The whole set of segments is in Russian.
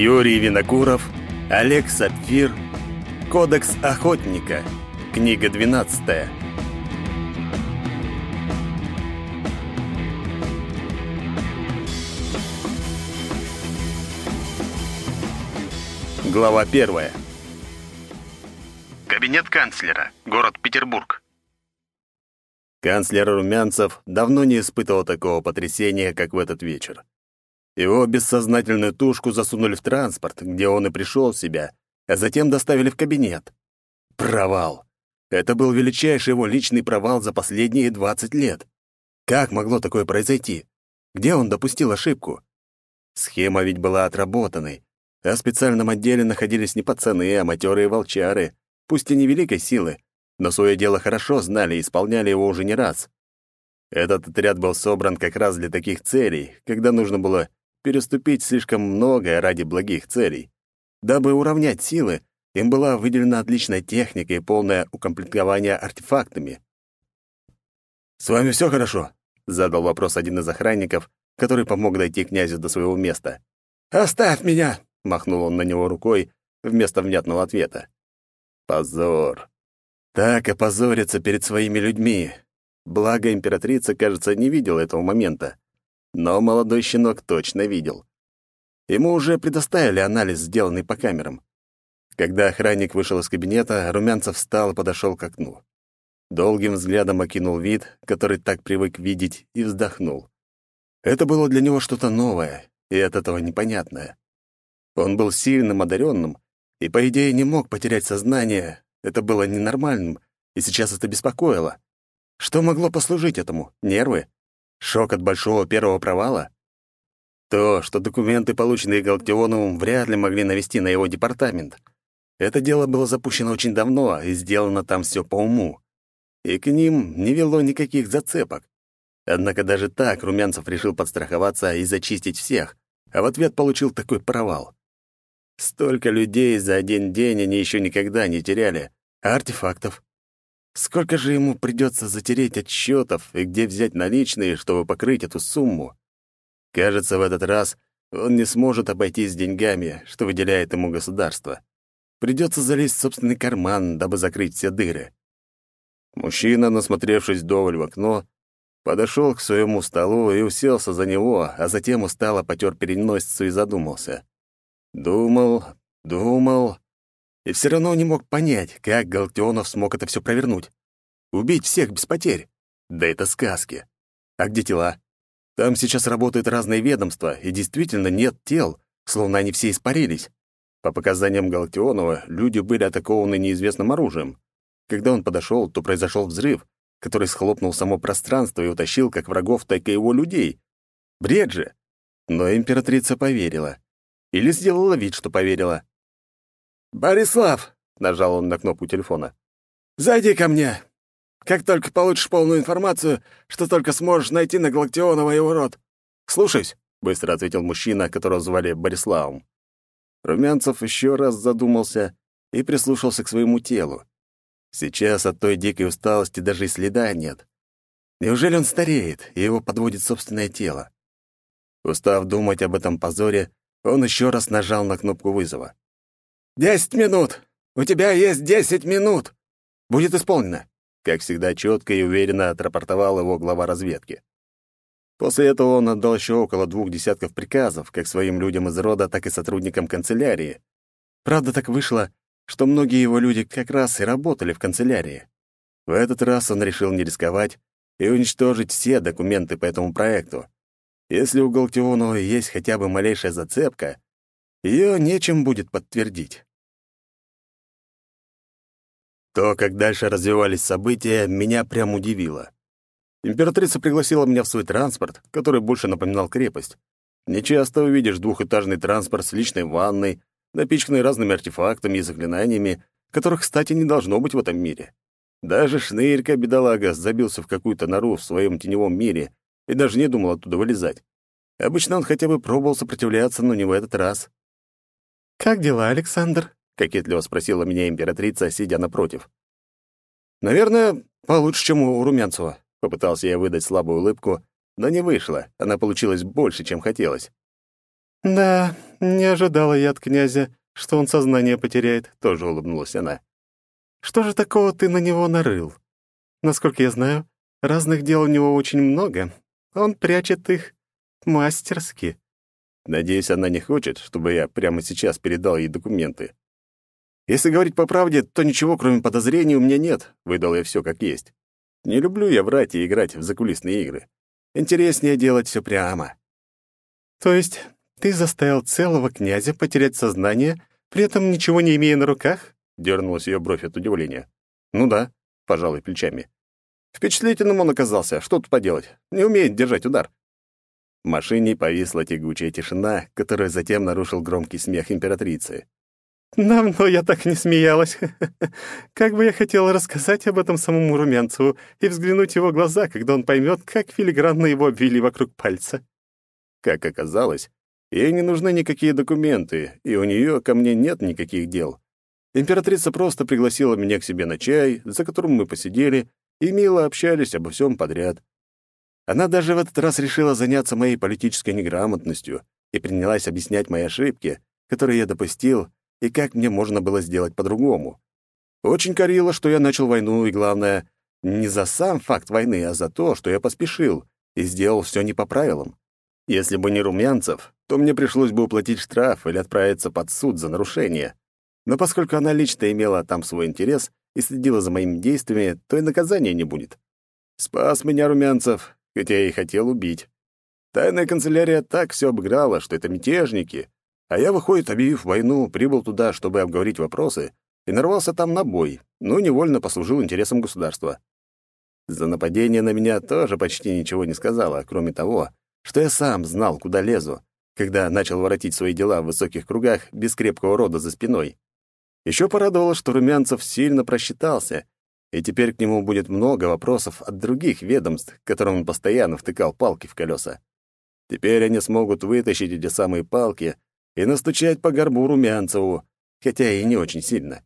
Юрий Винокуров, Олег Сапфир, Кодекс охотника, книга 12. Глава 1. Кабинет канцлера, город Петербург. Канцлер Румянцев давно не испытывал такого потрясения, как в этот вечер. Его бессознательную тушку засунули в транспорт, где он и пришел в себя, а затем доставили в кабинет. Провал. Это был величайший его личный провал за последние 20 лет. Как могло такое произойти? Где он допустил ошибку? Схема ведь была отработанной, а в специальном отделе находились не пацаны, а матерые волчары, пусть и невеликой силы, но свое дело хорошо знали и исполняли его уже не раз. Этот отряд был собран как раз для таких целей, когда нужно было переступить слишком многое ради благих целей. Дабы уравнять силы, им была выделена отличная техника и полное укомплектование артефактами. «С вами все хорошо?» — задал вопрос один из охранников, который помог дойти князю до своего места. «Оставь меня!» — махнул он на него рукой вместо внятного ответа. «Позор! Так опозориться перед своими людьми!» Благо, императрица, кажется, не видела этого момента. Но молодой щенок точно видел. Ему уже предоставили анализ, сделанный по камерам. Когда охранник вышел из кабинета, Румянцев встал и подошел к окну. Долгим взглядом окинул вид, который так привык видеть, и вздохнул. Это было для него что-то новое и от этого непонятное. Он был сильным, одаренным, и, по идее, не мог потерять сознание. Это было ненормальным, и сейчас это беспокоило. Что могло послужить этому? Нервы? Шок от большого первого провала? То, что документы, полученные Галактионовым, вряд ли могли навести на его департамент. Это дело было запущено очень давно, и сделано там все по уму. И к ним не вело никаких зацепок. Однако даже так Румянцев решил подстраховаться и зачистить всех, а в ответ получил такой провал. Столько людей за один день они еще никогда не теряли, а артефактов Сколько же ему придется затереть отчетов и где взять наличные, чтобы покрыть эту сумму? Кажется, в этот раз он не сможет обойтись деньгами, что выделяет ему государство. Придется залезть в собственный карман, дабы закрыть все дыры. Мужчина, насмотревшись вдоволь в окно, подошел к своему столу и уселся за него, а затем устало потер переносицу и задумался. Думал, думал, и все равно не мог понять, как Галактионов смог это все провернуть. Убить всех без потерь. Да это сказки. А где тела? Там сейчас работают разные ведомства, и действительно нет тел, словно они все испарились. По показаниям Галактионова, люди были атакованы неизвестным оружием. Когда он подошел, то произошел взрыв, который схлопнул само пространство и утащил как врагов, так и его людей. Бред же! Но императрица поверила. Или сделала вид, что поверила. «Борислав!» — нажал он на кнопку телефона. «Зайди ко мне. Как только получишь полную информацию, что только сможешь найти на Галактионова его род». «Слушаюсь», — быстро ответил мужчина, которого звали Бориславом. Румянцев еще раз задумался и прислушался к своему телу. Сейчас от той дикой усталости даже и следа нет. Неужели он стареет, и его подводит собственное тело? Устав думать об этом позоре, он еще раз нажал на кнопку вызова. «Десять минут! У тебя есть десять минут! Будет исполнено!» Как всегда, четко и уверенно отрапортовал его глава разведки. После этого он отдал еще около двух десятков приказов, как своим людям из рода, так и сотрудникам канцелярии. Правда, так вышло, что многие его люди как раз и работали в канцелярии. В этот раз он решил не рисковать и уничтожить все документы по этому проекту. Если у Галтионова есть хотя бы малейшая зацепка, ее нечем будет подтвердить. То, как дальше развивались события, меня прям удивило. Императрица пригласила меня в свой транспорт, который больше напоминал крепость. Нечасто увидишь двухэтажный транспорт с личной ванной, напичканный разными артефактами и заклинаниями, которых, кстати, не должно быть в этом мире. Даже шнырька, бедолага, забился в какую-то нору в своем теневом мире и даже не думал оттуда вылезать. Обычно он хотя бы пробовал сопротивляться, но не в этот раз. «Как дела, Александр?» Кокетливо спросила меня императрица, сидя напротив. Наверное, получше, чем у Румянцева. Попытался я выдать слабую улыбку, но не вышло. Она получилась больше, чем хотелось. «Да, не ожидала я от князя, что он сознание потеряет», — тоже улыбнулась она. «Что же такого ты на него нарыл? Насколько я знаю, разных дел у него очень много. Он прячет их мастерски». Надеюсь, она не хочет, чтобы я прямо сейчас передал ей документы. Если говорить по правде, то ничего, кроме подозрений, у меня нет, выдал я все как есть. Не люблю я врать и играть в закулисные игры. Интереснее делать все прямо. То есть ты заставил целого князя потерять сознание, при этом ничего не имея на руках? Дернулась ее бровь от удивления. Ну да, пожалуй плечами. Впечатлительным он оказался. Что тут поделать? Не умеет держать удар. В машине повисла тягучая тишина, которую затем нарушил громкий смех императрицы. «Давно я так не смеялась. Как бы я хотела рассказать об этом самому Румянцеву и взглянуть в его глаза, когда он поймет, как филигранно его обвили вокруг пальца». Как оказалось, ей не нужны никакие документы, и у нее ко мне нет никаких дел. Императрица просто пригласила меня к себе на чай, за которым мы посидели и мило общались обо всем подряд. Она даже в этот раз решила заняться моей политической неграмотностью и принялась объяснять мои ошибки, которые я допустил, и как мне можно было сделать по-другому. Очень корила, что я начал войну, и главное, не за сам факт войны, а за то, что я поспешил и сделал все не по правилам. Если бы не Румянцев, то мне пришлось бы уплатить штраф или отправиться под суд за нарушение. Но поскольку она лично имела там свой интерес и следила за моими действиями, то и наказания не будет. Спас меня Румянцев, хотя я и хотел убить. Тайная канцелярия так все обыграла, что это мятежники, а я, выходит, объявив войну, прибыл туда, чтобы обговорить вопросы, и нарвался там на бой, но невольно послужил интересам государства. За нападение на меня тоже почти ничего не сказала, кроме того, что я сам знал, куда лезу, когда начал воротить свои дела в высоких кругах без крепкого рода за спиной. Еще порадовало, что Румянцев сильно просчитался, и теперь к нему будет много вопросов от других ведомств, которым он постоянно втыкал палки в колеса. Теперь они смогут вытащить эти самые палки и настучать по горбу Румянцеву, хотя и не очень сильно.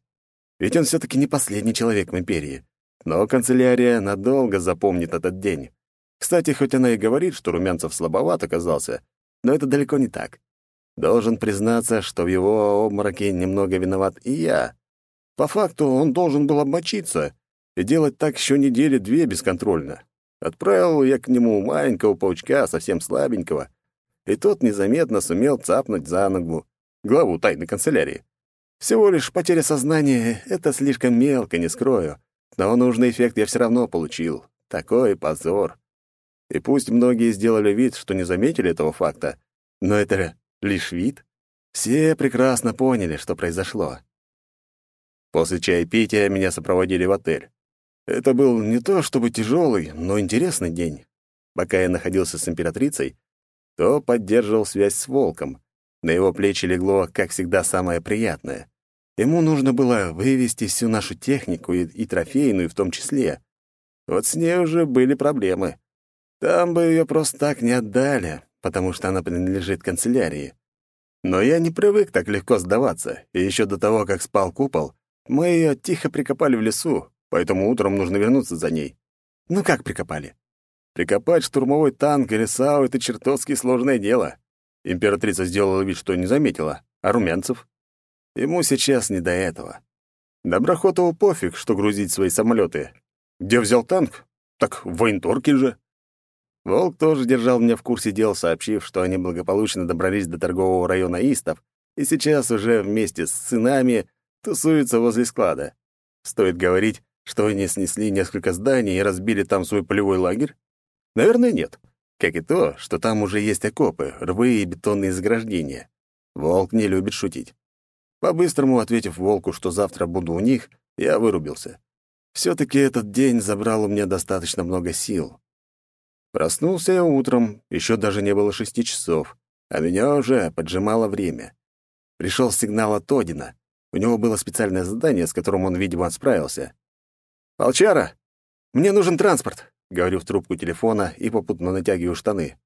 Ведь он все-таки не последний человек в империи. Но канцелярия надолго запомнит этот день. Кстати, хоть она и говорит, что Румянцев слабоват оказался, но это далеко не так. Должен признаться, что в его обмороке немного виноват и я. По факту он должен был обмочиться и делать так еще недели две бесконтрольно. Отправил я к нему маленького паучка, совсем слабенького, и тот незаметно сумел цапнуть за ногу главу тайной канцелярии. Всего лишь потеря сознания — это слишком мелко, не скрою, но нужный эффект я все равно получил. Такой позор. И пусть многие сделали вид, что не заметили этого факта, но это лишь вид. Все прекрасно поняли, что произошло. После чаепития меня сопроводили в отель. Это был не то чтобы тяжелый, но интересный день. Пока я находился с императрицей, то поддерживал связь с волком. На его плечи легло, как всегда, самое приятное. Ему нужно было вывести всю нашу технику и, и трофейную в том числе. Вот с ней уже были проблемы. Там бы ее просто так не отдали, потому что она принадлежит канцелярии. Но я не привык так легко сдаваться, и еще до того, как спал купол, мы ее тихо прикопали в лесу, поэтому утром нужно вернуться за ней. Ну как прикопали? Прикопать штурмовой танк или САУ — это чертовски сложное дело. Императрица сделала вид, что не заметила. А Румянцев? Ему сейчас не до этого. Доброхотову пофиг, что грузить свои самолеты. Где взял танк? Так в военторке же. Волк тоже держал меня в курсе дел, сообщив, что они благополучно добрались до торгового района Истов и сейчас уже вместе с сынами тусуются возле склада. Стоит говорить, что они снесли несколько зданий и разбили там свой полевой лагерь? Наверное, нет. Как и то, что там уже есть окопы, рвы и бетонные заграждения. Волк не любит шутить. По-быстрому ответив волку, что завтра буду у них, я вырубился. все таки этот день забрал у меня достаточно много сил. Проснулся я утром, еще даже не было шести часов, а меня уже поджимало время. Пришел сигнал от Одина. У него было специальное задание, с которым он, видимо, справился. «Волчара, мне нужен транспорт говорю в трубку телефона и попутно натягиваю штаны.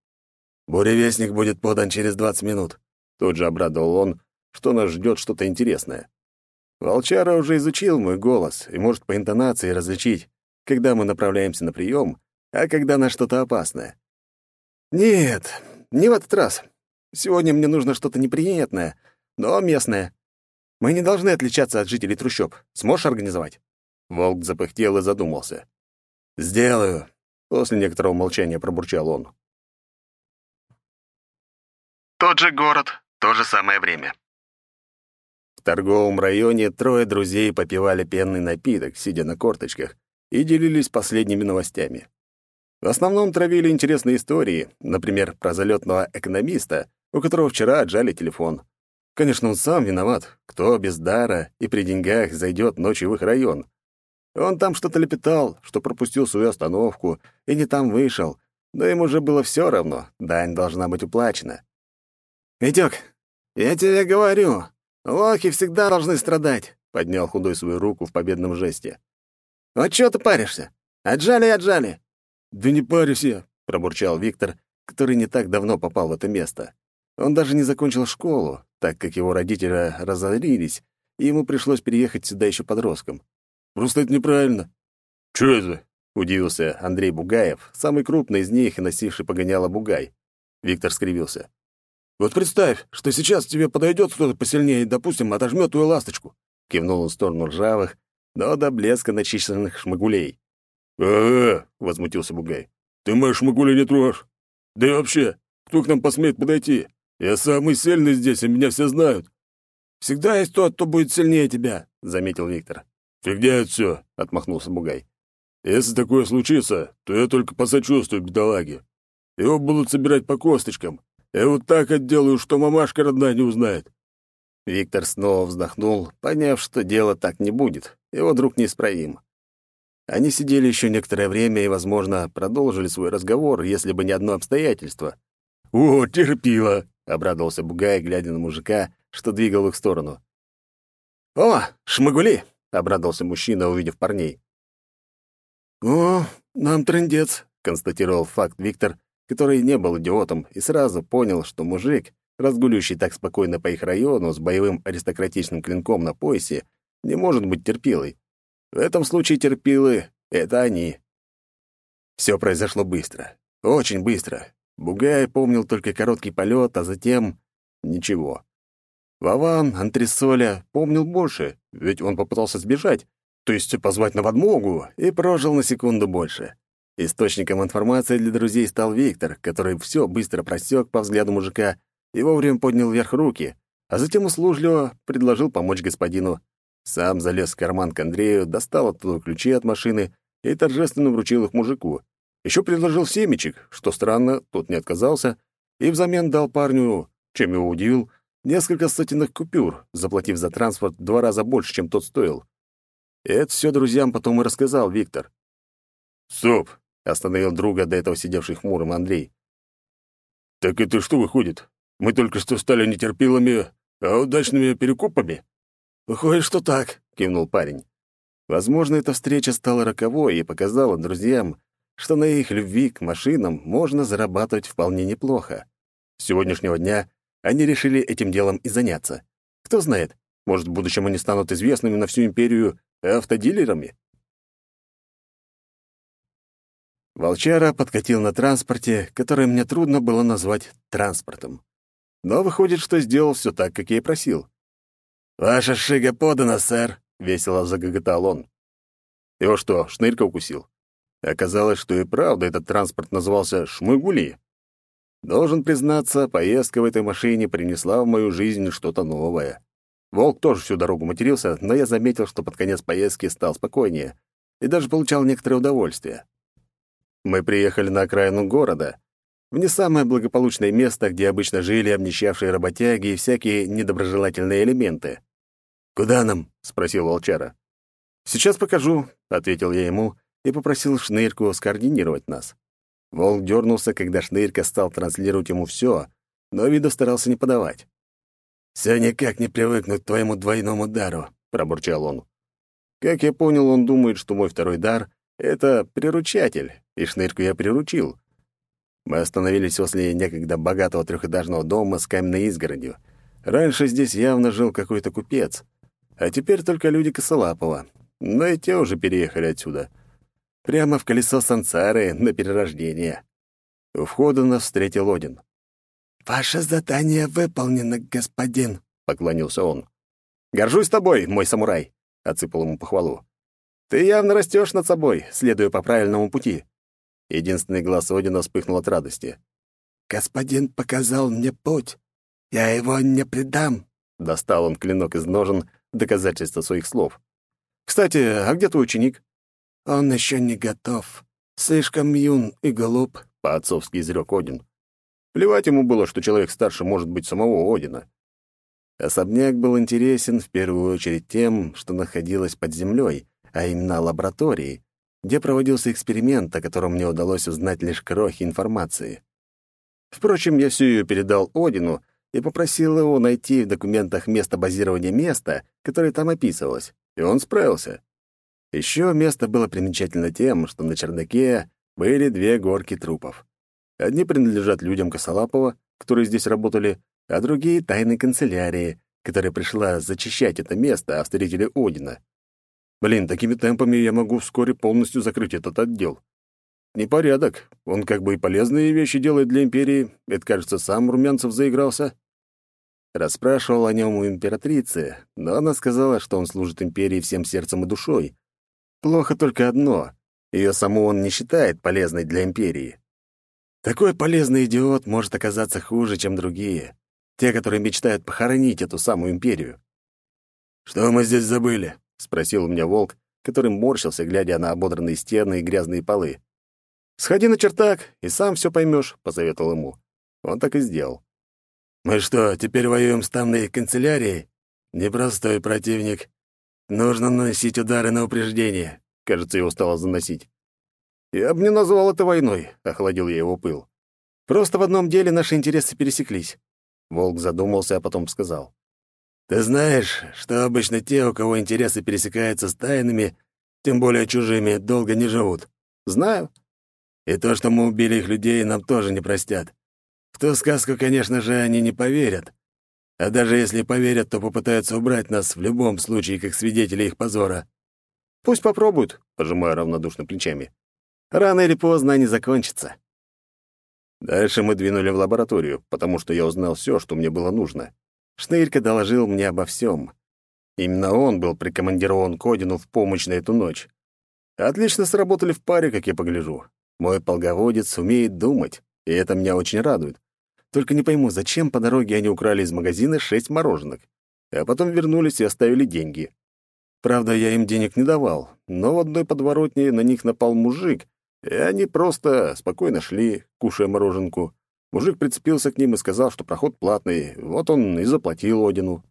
«Буревестник будет подан через 20 минут», — тут же обрадовал он, что нас ждет что-то интересное. Волчара уже изучил мой голос и может по интонации различить, когда мы направляемся на прием, а когда на что-то опасное. «Нет, не в этот раз. Сегодня мне нужно что-то неприятное, но местное. Мы не должны отличаться от жителей трущоб. Сможешь организовать?» Волк запыхтел и задумался. «Сделаю», — после некоторого молчания пробурчал он. Тот же город, то же самое время. В торговом районе трое друзей попивали пенный напиток, сидя на корточках, и делились последними новостями. В основном травили интересные истории, например, про залетного экономиста, у которого вчера отжали телефон. Конечно, он сам виноват. Кто без дара и при деньгах зайдет ночью в их район? Он там что-то лепетал, что пропустил свою остановку и не там вышел, но ему же было все равно, дань должна быть уплачена. «Витёк, я тебе говорю, лохи всегда должны страдать», — поднял худой свою руку в победном жесте. «Вот чего ты паришься? Отжали и отжали». «Да не парюсь я», — пробурчал Виктор, который не так давно попал в это место. Он даже не закончил школу, так как его родители разорились, и ему пришлось переехать сюда еще подростком. «Просто это неправильно». «Чё это?» — удивился Андрей Бугаев, самый крупный из них и носивший погоняло Бугай. Виктор скривился. Вот представь, что сейчас тебе подойдет кто-то посильнее и, допустим, отожмет твою ласточку. Кивнул он в сторону ржавых, но до блеска начищенных шмагулей. «Ага», — возмутился Бугай. «Ты мои шмагули не трожь. Да и вообще, кто к нам посмеет подойти? Я самый сильный здесь, и меня все знают». «Всегда есть тот, кто будет сильнее тебя», — заметил Виктор. «Фигня это все», — отмахнулся Бугай. «Если такое случится, то я только посочувствую бедолаге. Его будут собирать по косточкам, я вот так отделаю, что мамашка родная не узнает». Виктор снова вздохнул, поняв, что дело так не будет. Его друг неисправим. Они сидели еще некоторое время и, возможно, продолжили свой разговор, если бы не одно обстоятельство. «О, терпила!» — обрадовался Бугай, глядя на мужика, что двигал в их сторону. «О, шмагули!» — обрадовался мужчина, увидев парней. «О, нам трындец», — констатировал факт Виктор, который не был идиотом и сразу понял, что мужик, разгуливающий так спокойно по их району с боевым аристократичным клинком на поясе, не может быть терпилой. В этом случае терпилы — это они. Все произошло быстро. Очень быстро. Бугай помнил только короткий полет, а затем — ничего. Вован, антресоля, помнил больше, ведь он попытался сбежать, то есть позвать на подмогу, и прожил на секунду больше. Источником информации для друзей стал Виктор, который все быстро просек по взгляду мужика и вовремя поднял вверх руки, а затем услужливо предложил помочь господину. Сам залез в карман к Андрею, достал оттуда ключи от машины и торжественно вручил их мужику. Еще предложил семечек, что странно, тот не отказался, и взамен дал парню, чем его удивил, несколько сотенных купюр, заплатив за транспорт в два раза больше, чем тот стоил. И это все друзьям потом и рассказал Виктор. «Стоп! Остановил друга, до этого сидевший хмурым Андрей. «Так это что выходит? Мы только что стали нетерпилами, а удачными перекупами?» «Выходит, что так», — кивнул парень. Возможно, эта встреча стала роковой и показала друзьям, что на их любви к машинам можно зарабатывать вполне неплохо. С сегодняшнего дня они решили этим делом и заняться. Кто знает, может, в будущем они станут известными на всю империю автодилерами? Волчара подкатил на транспорте, который мне трудно было назвать транспортом. Но выходит, что сделал все так, как я и просил. «Ваша шига подана, сэр», — весело загоготал он. Его что, шнырька укусил? Оказалось, что и правда этот транспорт назывался «Шмыгули». Должен признаться, поездка в этой машине принесла в мою жизнь что-то новое. Волк тоже всю дорогу матерился, но я заметил, что под конец поездки стал спокойнее и даже получал некоторое удовольствие. Мы приехали на окраину города, в не самое благополучное место, где обычно жили обнищавшие работяги и всякие недоброжелательные элементы. «Куда нам?» — спросил волчара. «Сейчас покажу», — ответил я ему и попросил Шнырьку скоординировать нас. Волк дернулся, когда Шнырька стал транслировать ему все, но виду старался не подавать. «Все никак не привыкнуть к твоему двойному дару», — пробурчал он. Как я понял, он думает, что мой второй дар — это приручатель, и шнырьку я приручил. Мы остановились возле некогда богатого трехэтажного дома с каменной изгородью. Раньше здесь явно жил какой-то купец, а теперь только люди Косолапова, но и те уже переехали отсюда. Прямо в колесо сансары на перерождение. У входа нас встретил Один. «Ваше задание выполнено, господин», — поклонился он. «Горжусь тобой, мой самурай», — отсыпал ему похвалу. «Ты явно растешь над собой, следуя по правильному пути». Единственный глаз Одина вспыхнул от радости. «Господин показал мне путь. Я его не предам», — достал он клинок из ножен, доказательство своих слов. «Кстати, а где твой ученик?» «Он еще не готов. Слишком юн и глуп», — по-отцовски изрек Один. Плевать ему было, что человек старше может быть самого Одина. Особняк был интересен в первую очередь тем, что находилось под землей, а именно лабораторией, где проводился эксперимент, о котором мне удалось узнать лишь крохи информации. Впрочем, я всю ее передал Одину и попросил его найти в документах место базирования места, которое там описывалось, и он справился. Еще место было примечательно тем, что на чердаке были две горки трупов. Одни принадлежат людям Косолапова, которые здесь работали, а другие — тайной канцелярии, которая пришла зачищать это место, а встретили Одина. Блин, такими темпами я могу вскоре полностью закрыть этот отдел. Непорядок. Он как бы и полезные вещи делает для Империи. Это, кажется, сам Румянцев заигрался. Расспрашивал о нем у императрицы, но она сказала, что он служит Империи всем сердцем и душой. Плохо только одно — ее саму он не считает полезной для Империи. Такой полезный идиот может оказаться хуже, чем другие. Те, которые мечтают похоронить эту самую империю. «Что мы здесь забыли?» — спросил у меня волк, который морщился, глядя на ободранные стены и грязные полы. «Сходи на чертак, и сам все поймешь», — посоветовал ему. Он так и сделал. «Мы что, теперь воюем с тамной канцелярией? Непростой противник. Нужно наносить удары на упреждение». Кажется, его стало заносить. «Я бы не назвал это войной», — охладил я его пыл. «Просто в одном деле наши интересы пересеклись». Волк задумался, а потом сказал. «Ты знаешь, что обычно те, у кого интересы пересекаются с тайными, тем более чужими, долго не живут?» «Знаю». «И то, что мы убили их людей, нам тоже не простят. В ту сказку, конечно же, они не поверят. А даже если поверят, то попытаются убрать нас в любом случае, как свидетелей их позора». «Пусть попробуют», — пожимая равнодушно плечами. Рано или поздно они закончатся. Дальше мы двинули в лабораторию, потому что я узнал все, что мне было нужно. Шнырька доложил мне обо всем. Именно он был прикомандирован к Одину в помощь на эту ночь. Отлично сработали в паре, как я погляжу. Мой полководец умеет думать, и это меня очень радует. Только не пойму, зачем по дороге они украли из магазина шесть мороженок, а потом вернулись и оставили деньги. Правда, я им денег не давал, но в одной подворотне на них напал мужик, и они просто спокойно шли, кушая мороженку. Мужик прицепился к ним и сказал, что проход платный, вот он и заплатил Одину.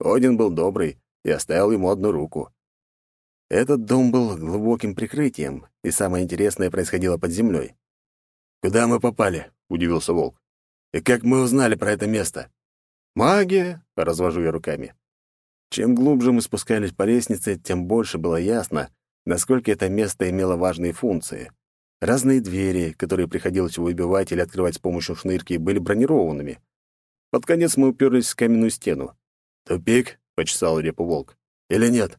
Один был добрый и оставил ему одну руку. Этот дом был глубоким прикрытием, и самое интересное происходило под землей. «Куда мы попали?» — удивился Волк. «И как мы узнали про это место?» «Магия!» — развожу я руками. Чем глубже мы спускались по лестнице, тем больше было ясно, насколько это место имело важные функции. Разные двери, которые приходилось выбивать или открывать с помощью шнырки, были бронированными. Под конец мы уперлись в каменную стену. «Тупик?» — почесал репу волк. «Или нет?»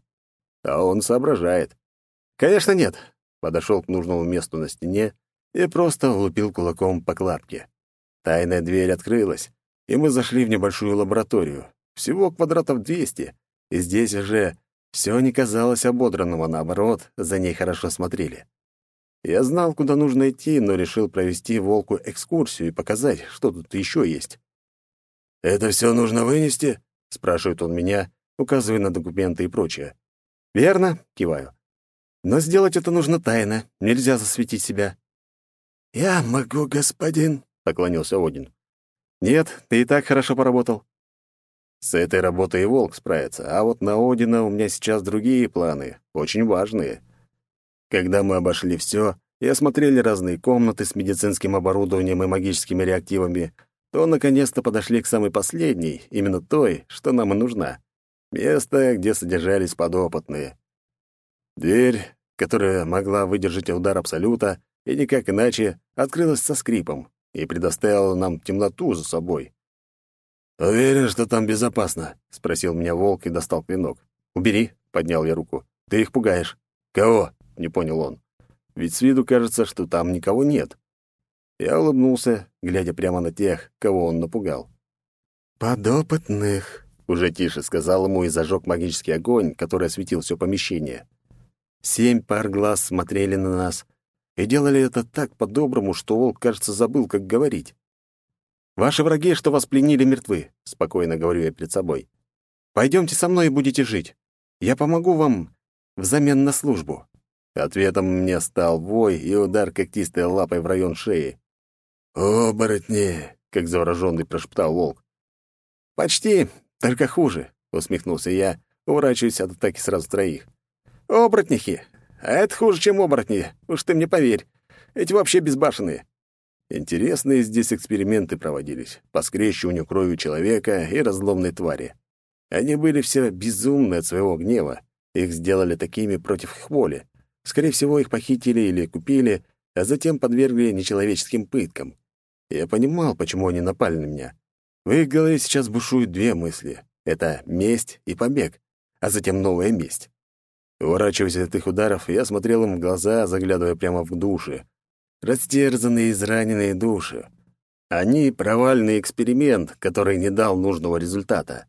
А он соображает. «Конечно, нет!» Подошел к нужному месту на стене и просто влупил кулаком по кладке. Тайная дверь открылась, и мы зашли в небольшую лабораторию. Всего квадратов 200, и здесь уже все не казалось ободранным, а наоборот, за ней хорошо смотрели. Я знал, куда нужно идти, но решил провести волку экскурсию и показать, что тут еще есть. «Это все нужно вынести?» — спрашивает он меня, указывая на документы и прочее. «Верно», — киваю. «Но сделать это нужно тайно, нельзя засветить себя». «Я могу, господин», — поклонился Один. «Нет, ты и так хорошо поработал». С этой работой и волк справится, а вот на Одина у меня сейчас другие планы, очень важные. Когда мы обошли все и осмотрели разные комнаты с медицинским оборудованием и магическими реактивами, то наконец-то подошли к самой последней, именно той, что нам и нужна. Место, где содержались подопытные. Дверь, которая могла выдержать удар Абсолюта, и никак иначе, открылась со скрипом и предоставила нам темноту за собой. «Уверен, что там безопасно?» — спросил меня волк и достал клинок. «Убери», — поднял я руку. «Ты их пугаешь». «Кого?» — не понял он. «Ведь с виду кажется, что там никого нет». Я улыбнулся, глядя прямо на тех, кого он напугал. «Подопытных», — уже тише сказал ему и зажег магический огонь, который осветил все помещение. Семь пар глаз смотрели на нас и делали это так по-доброму, что волк, кажется, забыл, как говорить. «Ваши враги, что вас пленили, мертвы», — спокойно говорю я перед собой. «Пойдемте со мной и будете жить. Я помогу вам взамен на службу». Ответом мне стал вой и удар когтистой лапой в район шеи. «Оборотни!» — как завороженный прошептал волк. «Почти, только хуже», — усмехнулся я, уворачиваясь от атаки сразу троих. «Оборотнихи! А это хуже, чем оборотни, уж ты мне поверь. Эти вообще безбашенные». Интересные здесь эксперименты проводились по скрещиванию крови человека и разломной твари. Они были все безумны от своего гнева. Их сделали такими против их воли. Скорее всего, их похитили или купили, а затем подвергли нечеловеческим пыткам. Я понимал, почему они напали на меня. В их голове сейчас бушуют две мысли. Это месть и побег, а затем новая месть. Уворачиваясь от их ударов, я смотрел им в глаза, заглядывая прямо в души. Растерзанные, израненные души. Они — провальный эксперимент, который не дал нужного результата.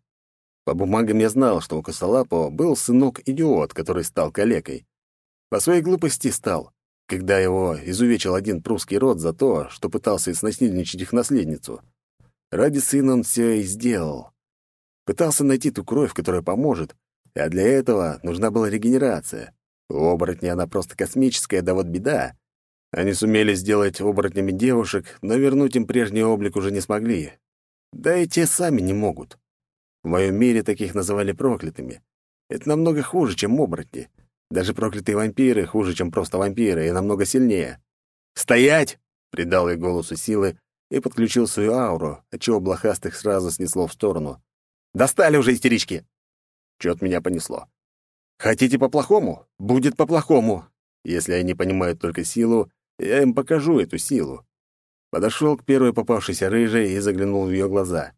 По бумагам я знал, что у Косолапова был сынок-идиот, который стал калекой. По своей глупости стал, когда его изувечил один прусский род за то, что пытался снасильничать их наследницу. Ради сына он все и сделал. Пытался найти ту кровь, которая поможет, а для этого нужна была регенерация. У оборотней она просто космическая, да вот беда. Они сумели сделать оборотнями девушек, но вернуть им прежний облик уже не смогли. Да и те сами не могут. В моем мире таких называли проклятыми. Это намного хуже, чем оборотни. Даже проклятые вампиры хуже, чем просто вампиры, и намного сильнее. «Стоять!» — придал ей голосу силы и подключил свою ауру, отчего блохастых сразу снесло в сторону. «Достали уже истерички!» Чё-то меня понесло. «Хотите по-плохому? Будет по-плохому!» Если они понимают только силу, я им покажу эту силу. Подошел к первой попавшейся рыжей и заглянул в ее глаза.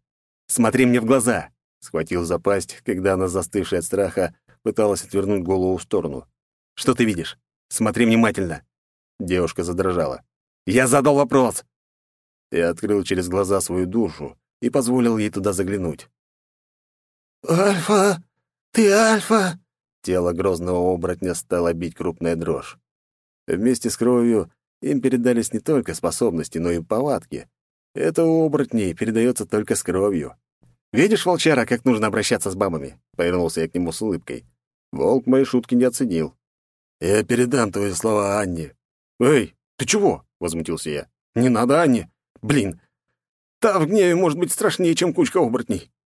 «Смотри мне в глаза!» Схватил за пасть, когда она, застывшая от страха, пыталась отвернуть голову в сторону. «Что ты видишь? Смотри внимательно!» Девушка задрожала. «Я задал вопрос!» Я открыл через глаза свою душу и позволил ей туда заглянуть. «Альфа! Ты Альфа!» Тело грозного оборотня стало бить крупная дрожь. Вместе с кровью им передались не только способности, но и повадки. Это у оборотней передается только с кровью. «Видишь, волчара, как нужно обращаться с бабами?» — повернулся я к нему с улыбкой. Волк мои шутки не оценил. «Я передам твои слова Анне». «Эй, ты чего?» — возмутился я. «Не надо Анне. Блин, та в гневе может быть страшнее, чем кучка оборотней».